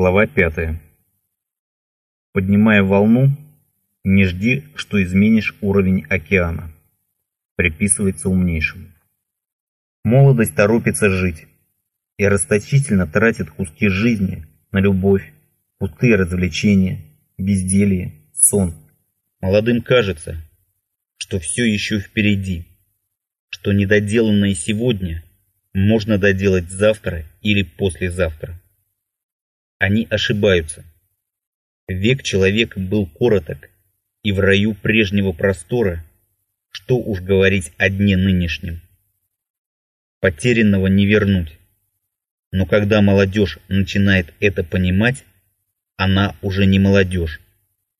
Глава 5. Поднимая волну, не жди, что изменишь уровень океана. Приписывается умнейшему. Молодость торопится жить и расточительно тратит куски жизни на любовь, пустые развлечения, безделье, сон. Молодым кажется, что все еще впереди, что недоделанное сегодня можно доделать завтра или послезавтра. Они ошибаются. Век человека был короток, и в раю прежнего простора, что уж говорить о дне нынешнем. Потерянного не вернуть. Но когда молодежь начинает это понимать, она уже не молодежь.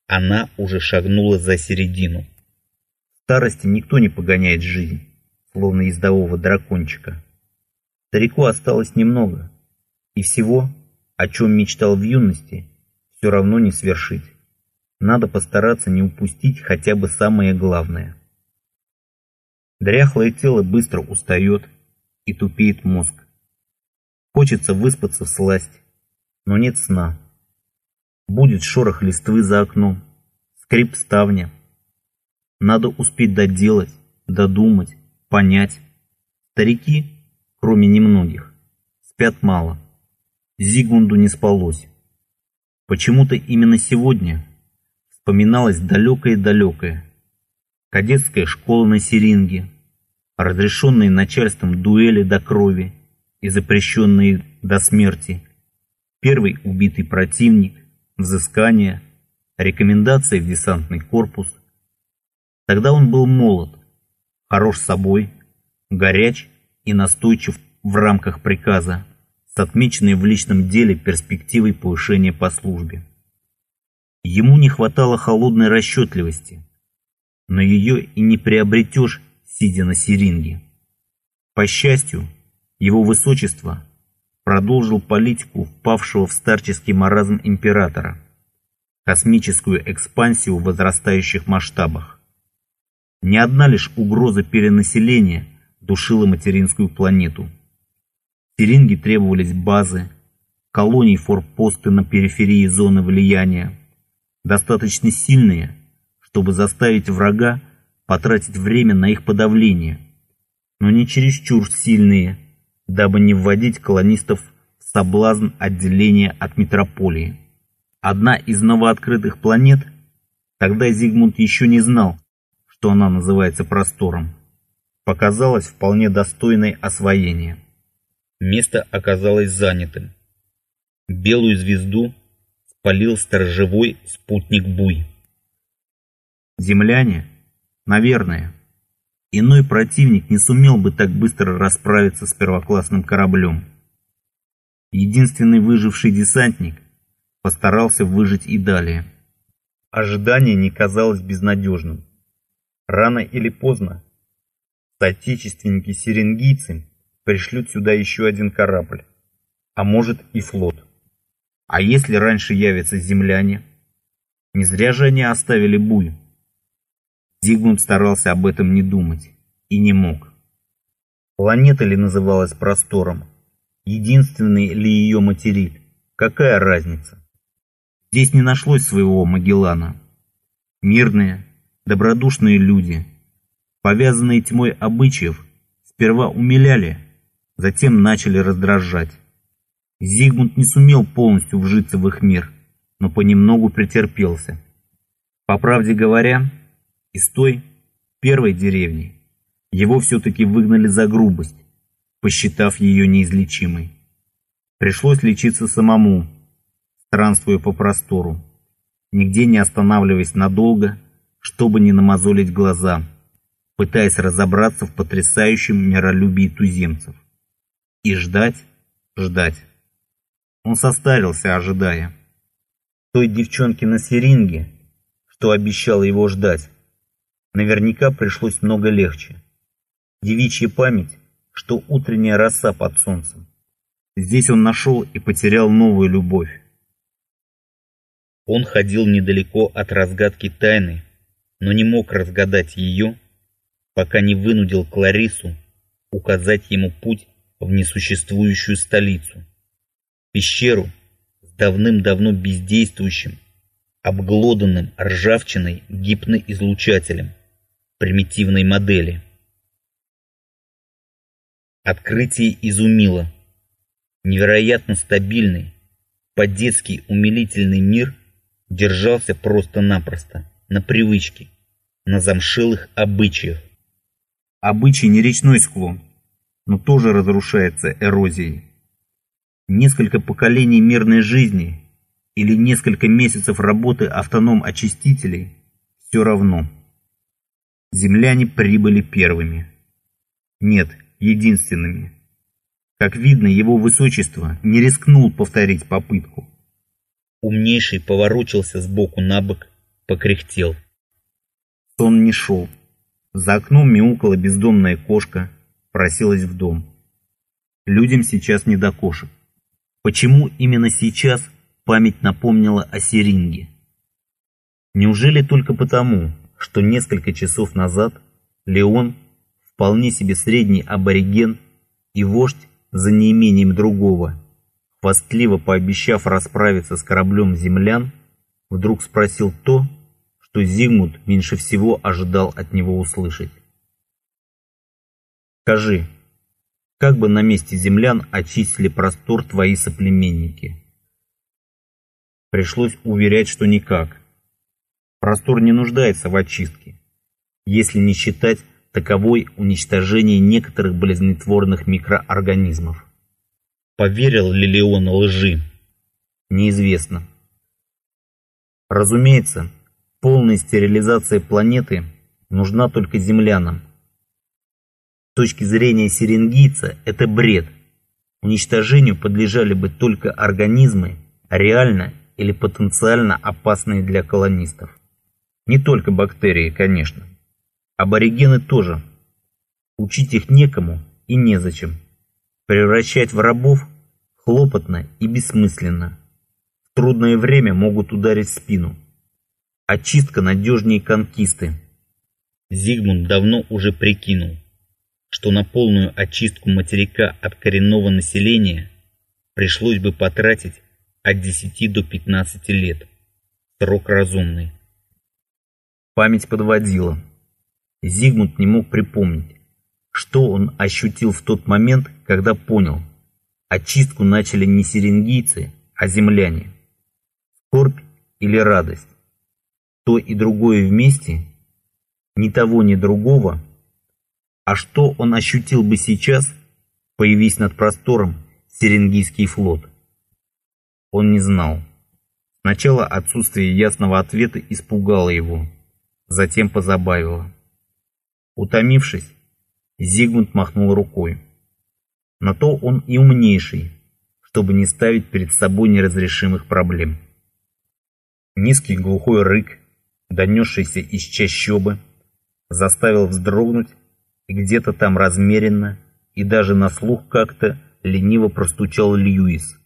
Она уже шагнула за середину. Старости никто не погоняет жизнь, словно ездового дракончика. Старику осталось немного, и всего, о чем мечтал в юности, все равно не свершить. Надо постараться не упустить хотя бы самое главное. Дряхлое тело быстро устает и тупеет мозг. Хочется выспаться в сласть, но нет сна. Будет шорох листвы за окном, скрип ставня. Надо успеть доделать, додумать, понять. Старики, кроме немногих, спят мало. Зигмунду не спалось. Почему-то именно сегодня вспоминалось далекое-далекое. Кадетская школа на Серинге, разрешенные начальством дуэли до крови и запрещенные до смерти, первый убитый противник, взыскание, рекомендация в десантный корпус. Тогда он был молод, хорош собой, горяч и настойчив в рамках приказа, с отмеченной в личном деле перспективой повышения по службе. Ему не хватало холодной расчетливости, но ее и не приобретешь, сидя на серинге. По счастью, его высочество продолжил политику впавшего в старческий маразм императора, космическую экспансию в возрастающих масштабах. Ни одна лишь угроза перенаселения душила материнскую планету. Серинге требовались базы, колонии форпосты на периферии зоны влияния, достаточно сильные, чтобы заставить врага потратить время на их подавление, но не чересчур сильные, дабы не вводить колонистов в соблазн отделения от метрополии. Одна из новооткрытых планет, тогда Зигмунд еще не знал, что она называется простором, показалась вполне достойной освоения. Место оказалось занятым. Белую звезду спалил сторожевой спутник Буй. Земляне, наверное, иной противник не сумел бы так быстро расправиться с первоклассным кораблем. Единственный выживший десантник постарался выжить и далее. Ожидание не казалось безнадежным. Рано или поздно соотечественники-серенгийцы пришлют сюда еще один корабль, а может и флот. А если раньше явятся земляне? Не зря же они оставили Буй. Зигмунд старался об этом не думать и не мог. Планета ли называлась простором? Единственный ли ее материк? Какая разница? Здесь не нашлось своего Магеллана. Мирные, добродушные люди, повязанные тьмой обычаев, сперва умиляли, затем начали раздражать. Зигмунд не сумел полностью вжиться в их мир, но понемногу претерпелся. По правде говоря, из той первой деревни его все-таки выгнали за грубость, посчитав ее неизлечимой. Пришлось лечиться самому, странствуя по простору, нигде не останавливаясь надолго, чтобы не намазолить глаза, пытаясь разобраться в потрясающем миролюбии туземцев. И ждать, ждать. Он состарился, ожидая. Той девчонке на серинге, что обещала его ждать, наверняка пришлось много легче. Девичья память, что утренняя роса под солнцем. Здесь он нашел и потерял новую любовь. Он ходил недалеко от разгадки тайны, но не мог разгадать ее, пока не вынудил Кларису указать ему путь в несуществующую столицу пещеру с давным-давно бездействующим, обглоданным ржавчиной гипноизлучателем примитивной модели. Открытие изумило. Невероятно стабильный, по-детски умилительный мир держался просто-напросто, на привычке, на замшелых обычаях. Обычай не речной склон, но тоже разрушается эрозией. Несколько поколений мирной жизни или несколько месяцев работы автоном-очистителей – все равно. Земляне прибыли первыми. Нет, единственными. Как видно, его высочество не рискнул повторить попытку. Умнейший поворочился сбоку на бок, покряхтел. Сон не шел. За окном мяукала бездомная кошка, просилась в дом. Людям сейчас не до кошек. Почему именно сейчас память напомнила о Серинге? Неужели только потому, что несколько часов назад Леон, вполне себе средний абориген и вождь за неимением другого, хвастливо пообещав расправиться с кораблем землян, вдруг спросил то, что Зигмунд меньше всего ожидал от него услышать. «Скажи, как бы на месте землян очистили простор твои соплеменники?» Пришлось уверять, что никак. Простор не нуждается в очистке, если не считать таковой уничтожение некоторых болезнетворных микроорганизмов. Поверил ли Леон лжи? Неизвестно. Разумеется, полная стерилизация планеты нужна только землянам. Точки зрения сиренгийца это бред. Уничтожению подлежали бы только организмы, реально или потенциально опасные для колонистов. Не только бактерии, конечно. Аборигены тоже. Учить их некому и незачем. Превращать в рабов хлопотно и бессмысленно. В трудное время могут ударить в спину. Очистка надежнее конкисты. Зигмунд давно уже прикинул, что на полную очистку материка от коренного населения пришлось бы потратить от 10 до 15 лет. Срок разумный. Память подводила. Зигмунд не мог припомнить, что он ощутил в тот момент, когда понял. Очистку начали не сиренгийцы, а земляне. Скорбь или радость. То и другое вместе, ни того, ни другого. А что он ощутил бы сейчас, появись над простором Серенгийский флот? Он не знал. Сначала отсутствие ясного ответа испугало его, затем позабавило. Утомившись, Зигмунд махнул рукой. На то он и умнейший, чтобы не ставить перед собой неразрешимых проблем. Низкий глухой рык, донесшийся из чащобы, заставил вздрогнуть где-то там размеренно и даже на слух как-то лениво простучал Льюис,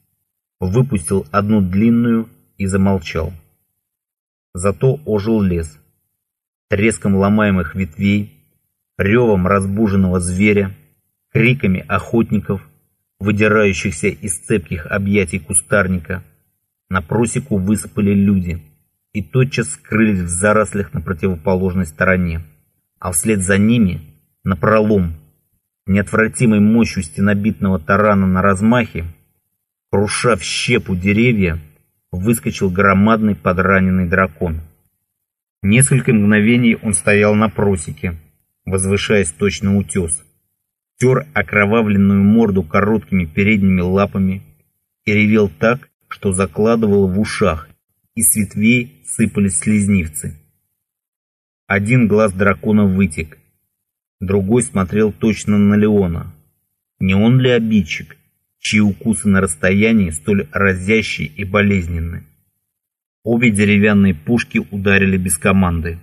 выпустил одну длинную и замолчал. Зато ожил лес. Треском ломаемых ветвей, ревом разбуженного зверя, криками охотников, выдирающихся из цепких объятий кустарника, на просеку высыпали люди и тотчас скрылись в зарослях на противоположной стороне, а вслед за ними, на пролом, неотвратимой мощью стенобитного тарана на размахе, круша щепу деревья, выскочил громадный подраненный дракон. Несколько мгновений он стоял на просеке, возвышаясь точно утес. Тер окровавленную морду короткими передними лапами и ревел так, что закладывало в ушах, и с ветвей сыпались слизнивцы. Один глаз дракона вытек, другой смотрел точно на Леона. Не он ли обидчик, чьи укусы на расстоянии столь разящие и болезненны? Обе деревянные пушки ударили без команды.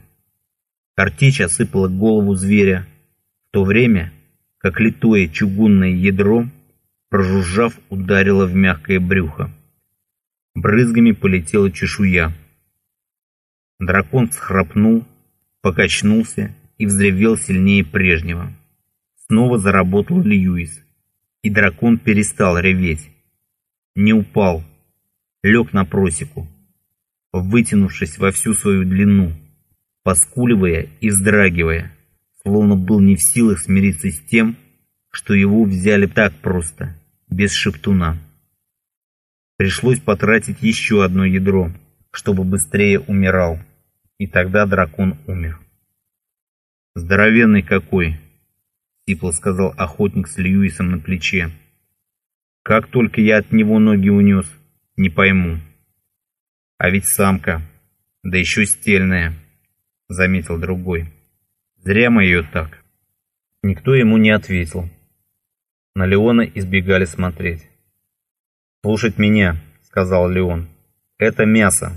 Картечь осыпала голову зверя, в то время как литое чугунное ядро, прожужжав, ударило в мягкое брюхо. Брызгами полетела чешуя. Дракон схрапнул, покачнулся и взревел сильнее прежнего. Снова заработал Льюис, и дракон перестал реветь. Не упал, лег на просеку, вытянувшись во всю свою длину, поскуливая и вздрагивая, словно был не в силах смириться с тем, что его взяли так просто, без шептуна. Пришлось потратить еще одно ядро, чтобы быстрее умирал, и тогда дракон умер. «Здоровенный какой!» — сипло сказал охотник с Льюисом на плече. «Как только я от него ноги унес, не пойму. А ведь самка, да еще стельная», — заметил другой. «Зря мы ее так». Никто ему не ответил. На Леона избегали смотреть. «Слушать меня», — сказал Леон. «Это мясо.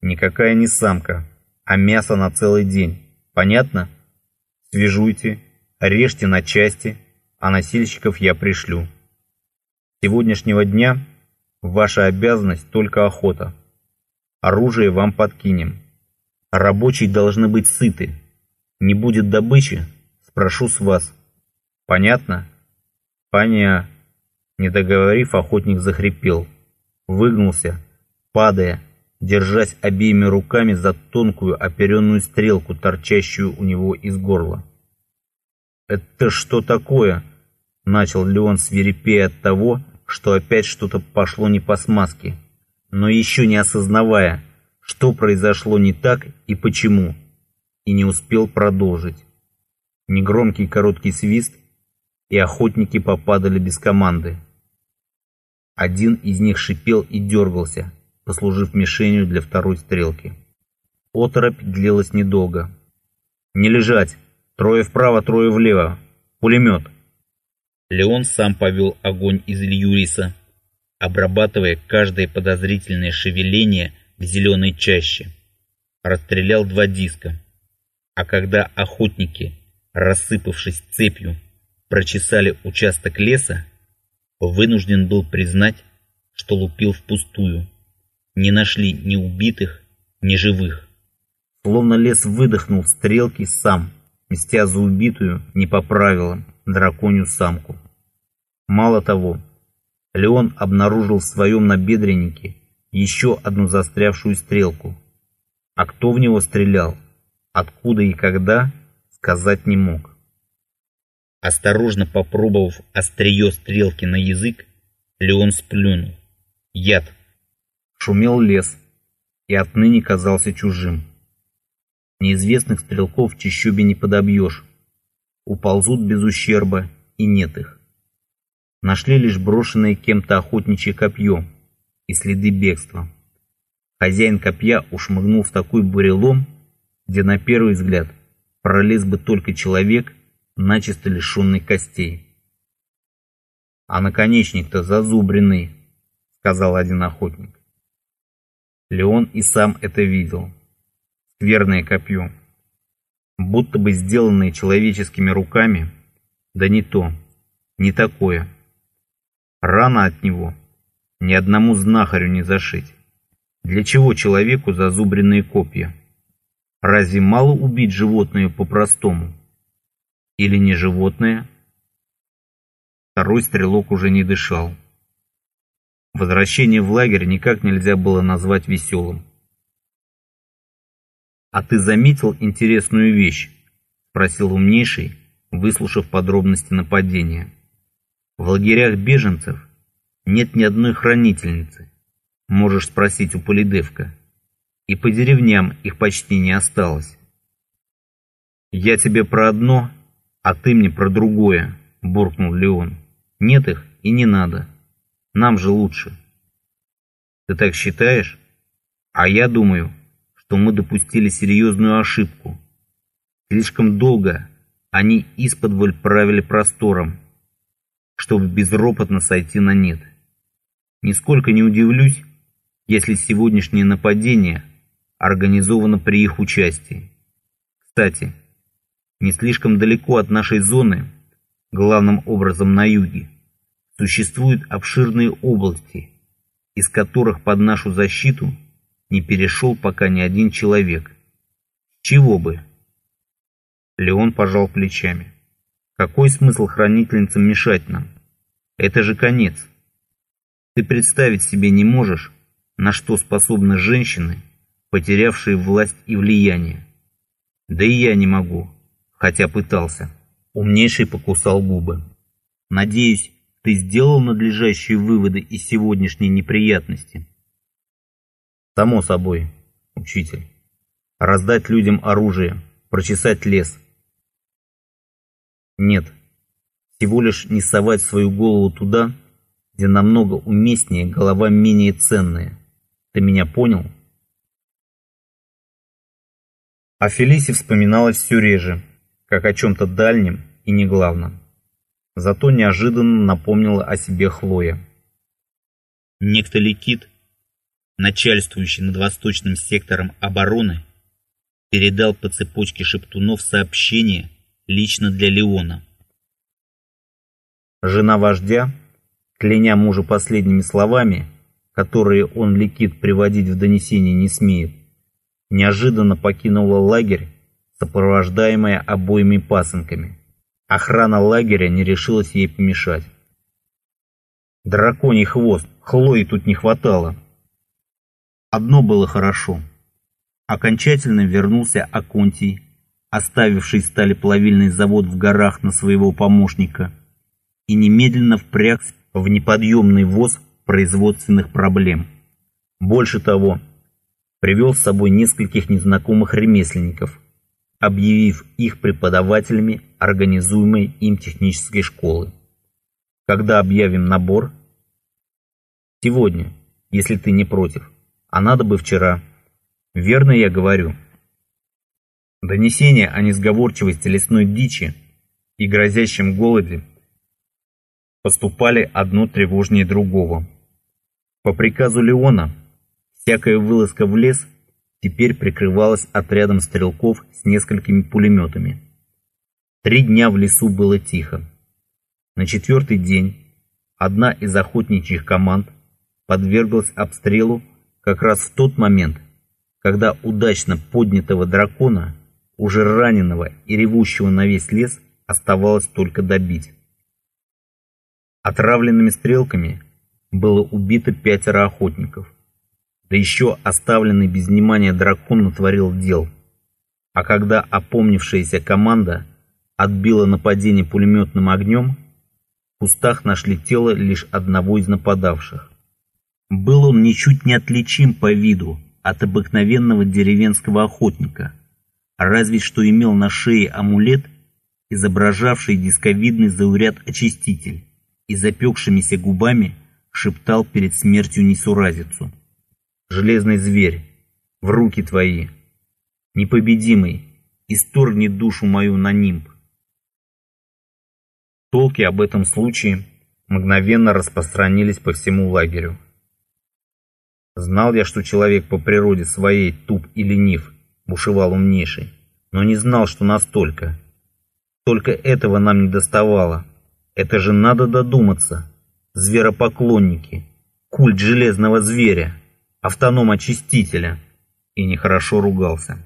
Никакая не самка, а мясо на целый день. Понятно? Свяжуйте, режьте на части, а носильщиков я пришлю. С сегодняшнего дня ваша обязанность только охота. Оружие вам подкинем. Рабочие должны быть сыты. Не будет добычи, спрошу с вас. Понятно?» Паня, не договорив, охотник захрипел, выгнулся, падая, держась обеими руками за тонкую оперенную стрелку, торчащую у него из горла. «Это что такое?» — начал Леон свирепея от того, что опять что-то пошло не по смазке, но еще не осознавая, что произошло не так и почему, и не успел продолжить. Негромкий короткий свист, и охотники попадали без команды. Один из них шипел и дергался, послужив мишенью для второй стрелки. Оторопь длилась недолго. «Не лежать! Трое вправо, трое влево! Пулемет!» Леон сам повел огонь из Льюиса, обрабатывая каждое подозрительное шевеление в зеленой чаще. Расстрелял два диска. А когда охотники, рассыпавшись цепью, прочесали участок леса, вынужден был признать, что лупил впустую. Не нашли ни убитых, ни живых. Словно лес выдохнул стрелки сам, мстя за убитую, не по правилам, драконью самку. Мало того, Леон обнаружил в своем набедреннике еще одну застрявшую стрелку. А кто в него стрелял, откуда и когда, сказать не мог. Осторожно попробовав острие стрелки на язык, Леон сплюнул. Яд. Шумел лес и отныне казался чужим. Неизвестных стрелков в чащобе не подобьешь. Уползут без ущерба, и нет их. Нашли лишь брошенное кем-то охотничье копье и следы бегства. Хозяин копья ушмыгнул в такой бурелом, где на первый взгляд пролез бы только человек – начисто лишенный костей. «А наконечник-то зазубренный», — сказал один охотник. Леон и сам это видел. Скверное копье. Будто бы сделанное человеческими руками, да не то, не такое. Рана от него ни одному знахарю не зашить. Для чего человеку зазубренные копья? Разве мало убить животное по-простому? Или не животное? Второй стрелок уже не дышал. Возвращение в лагерь никак нельзя было назвать веселым. «А ты заметил интересную вещь?» – спросил умнейший, выслушав подробности нападения. «В лагерях беженцев нет ни одной хранительницы, можешь спросить у Полидевка, и по деревням их почти не осталось. Я тебе про одно «А ты мне про другое», — буркнул Леон. «Нет их и не надо. Нам же лучше». «Ты так считаешь? А я думаю, что мы допустили серьезную ошибку. Слишком долго они из-под правили простором, чтобы безропотно сойти на нет. Нисколько не удивлюсь, если сегодняшнее нападение организовано при их участии. Кстати, не слишком далеко от нашей зоны, главным образом на юге, существуют обширные области, из которых под нашу защиту не перешел пока ни один человек. Чего бы? Леон пожал плечами. Какой смысл хранительницам мешать нам? Это же конец. Ты представить себе не можешь, на что способны женщины, потерявшие власть и влияние. Да и я не могу, хотя пытался. Умнейший покусал губы. Надеюсь, ты сделал надлежащие выводы из сегодняшней неприятности? Само собой, учитель. Раздать людям оружие, прочесать лес. Нет, всего лишь не совать свою голову туда, где намного уместнее голова менее ценная. Ты меня понял? О Фелисе вспоминалось все реже, как о чем-то дальнем и не главном. Зато неожиданно напомнила о себе Хлоя. Некто Ликит, начальствующий над восточным сектором обороны, передал по цепочке шептунов сообщение лично для Леона. Жена вождя, кляня мужа последними словами, которые он Ликит приводить в донесение не смеет, неожиданно покинула лагерь, сопровождаемая обоими пасынками. Охрана лагеря не решилась ей помешать. Драконий хвост, Хлои тут не хватало. Одно было хорошо. Окончательно вернулся Аконтий, оставивший сталеплавильный завод в горах на своего помощника, и немедленно впрягся в неподъемный воз производственных проблем. Больше того, привел с собой нескольких незнакомых ремесленников, объявив их преподавателями организуемой им технической школы. Когда объявим набор? Сегодня, если ты не против. А надо бы вчера. Верно я говорю. Донесения о несговорчивости лесной дичи и грозящем голоде поступали одно тревожнее другого. По приказу Леона всякая вылазка в лес теперь прикрывалась отрядом стрелков с несколькими пулеметами. Три дня в лесу было тихо. На четвертый день одна из охотничьих команд подверглась обстрелу как раз в тот момент, когда удачно поднятого дракона, уже раненого и ревущего на весь лес, оставалось только добить. Отравленными стрелками было убито пятеро охотников, да еще оставленный без внимания дракон натворил дел. А когда опомнившаяся команда отбила нападение пулеметным огнем, в кустах нашли тело лишь одного из нападавших. Был он ничуть не отличим по виду от обыкновенного деревенского охотника, разве что имел на шее амулет, изображавший дисковидный зауряд-очиститель, и запекшимися губами шептал перед смертью несуразицу. «Железный зверь, в руки твои, непобедимый, исторгни душу мою на нимб, Толки об этом случае мгновенно распространились по всему лагерю. Знал я, что человек по природе своей туп и ленив, бушевал умнейший, но не знал, что настолько. Только этого нам не доставало. Это же надо додуматься. Зверопоклонники, культ железного зверя, автоном-очистителя. И нехорошо ругался.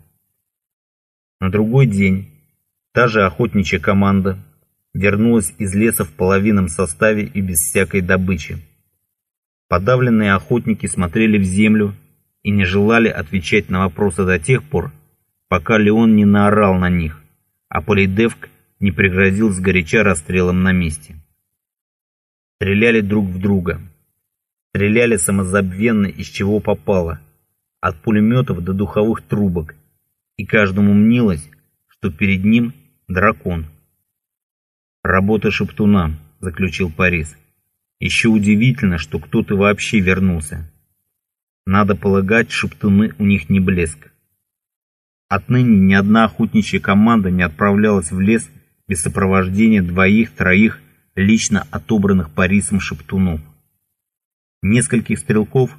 На другой день та же охотничья команда вернулась из леса в половинном составе и без всякой добычи. Подавленные охотники смотрели в землю и не желали отвечать на вопросы до тех пор, пока Леон не наорал на них, а Полидевк не пригрозил сгоряча расстрелом на месте. Стреляли друг в друга. Стреляли самозабвенно из чего попало, от пулеметов до духовых трубок, и каждому мнилось, что перед ним дракон – «Работа шептуна», — заключил Парис. «Еще удивительно, что кто-то вообще вернулся. Надо полагать, шептуны у них не блеск. Отныне ни одна охотничья команда не отправлялась в лес без сопровождения двоих-троих лично отобранных Парисом шептунов. Нескольких стрелков,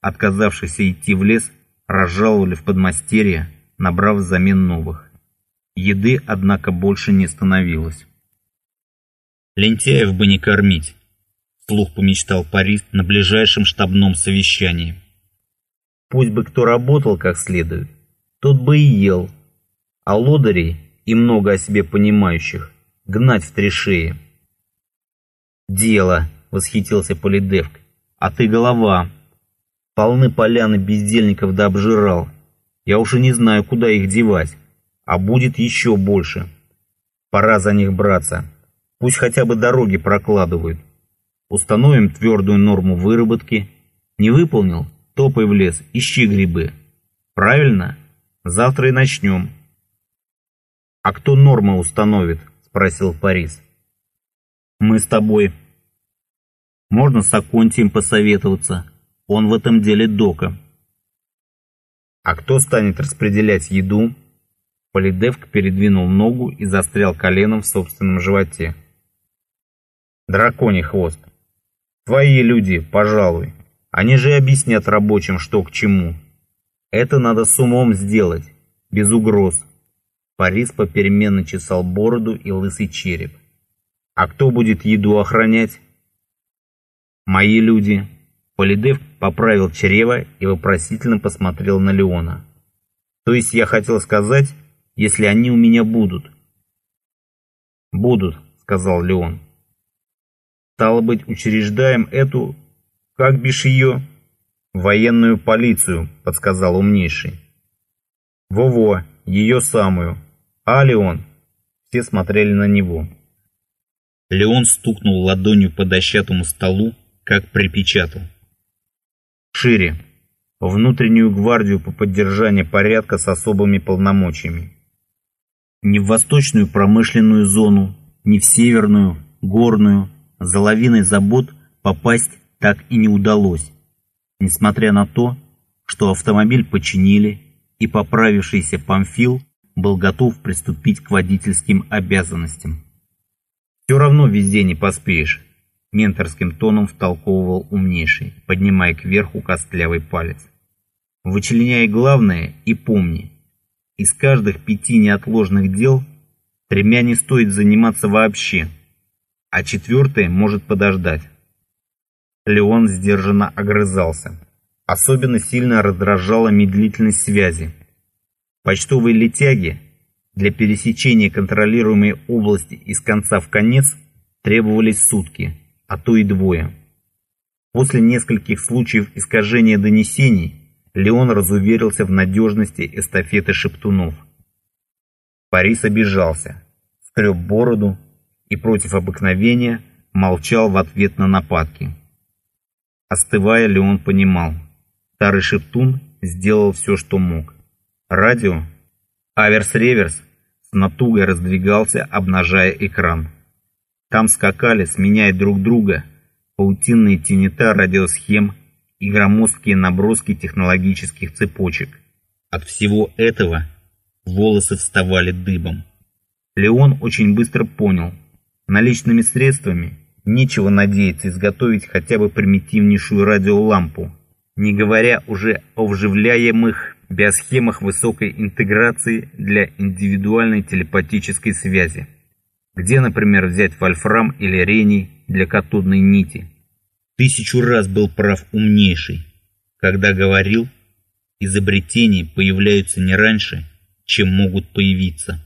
отказавшихся идти в лес, разжаловали в подмастерье, набрав взамен новых. Еды, однако, больше не становилось. Лентяев бы не кормить, вслух помечтал Парис на ближайшем штабном совещании. Пусть бы кто работал как следует, тот бы и ел, а лодырей и много о себе понимающих гнать в три шеи. «Дело!» — восхитился Полидевк. «А ты голова!» Полны поляны бездельников да обжирал. Я уж и не знаю, куда их девать. А будет еще больше. Пора за них браться. Пусть хотя бы дороги прокладывают. Установим твердую норму выработки. Не выполнил? Топай в лес, ищи грибы. Правильно? Завтра и начнем. А кто нормы установит? Спросил Парис. Мы с тобой. Можно с Аконтием посоветоваться. Он в этом деле дока. А кто станет распределять еду? Полидевк передвинул ногу и застрял коленом в собственном животе. Драконий хвост. Твои люди, пожалуй. Они же объяснят рабочим, что к чему. Это надо с умом сделать, без угроз. Парис попеременно чесал бороду и лысый череп. А кто будет еду охранять? Мои люди. Полидев поправил чрево и вопросительно посмотрел на Леона. То есть я хотел сказать, если они у меня будут. Будут, сказал Леон. Стало быть, учреждаем эту, как бишь ее, военную полицию, подсказал умнейший. Во-во, ее самую. А, Леон? Все смотрели на него. Леон стукнул ладонью по дощатому столу, как припечатал. Шире. Внутреннюю гвардию по поддержанию порядка с особыми полномочиями. Не в восточную промышленную зону, не в северную, горную, за лавиной забот попасть так и не удалось, несмотря на то, что автомобиль починили, и поправившийся Памфил был готов приступить к водительским обязанностям. «Все равно везде не поспеешь», — менторским тоном втолковывал умнейший, поднимая кверху костлявый палец. «Вычленяй главное и помни, из каждых пяти неотложных дел тремя не стоит заниматься вообще» а четвертый может подождать. Леон сдержанно огрызался. Особенно сильно раздражала медлительность связи. Почтовые летяги для пересечения контролируемой области из конца в конец требовались сутки, а то и двое. После нескольких случаев искажения донесений Леон разуверился в надежности эстафеты шептунов. Парис обижался, скреб бороду, и против обыкновения молчал в ответ на нападки. Остывая, Леон понимал, старый Шептун сделал все, что мог. Радио, аверс-реверс, с натугой раздвигался, обнажая экран. Там скакали, сменяя друг друга, паутинные тенета радиосхем и громоздкие наброски технологических цепочек. От всего этого волосы вставали дыбом. Леон очень быстро понял, Наличными средствами нечего надеяться изготовить хотя бы примитивнейшую радиолампу, не говоря уже о вживляемых биосхемах высокой интеграции для индивидуальной телепатической связи. Где, например, взять вольфрам или рений для катодной нити? Тысячу раз был прав умнейший, когда говорил, изобретения появляются не раньше, чем могут появиться.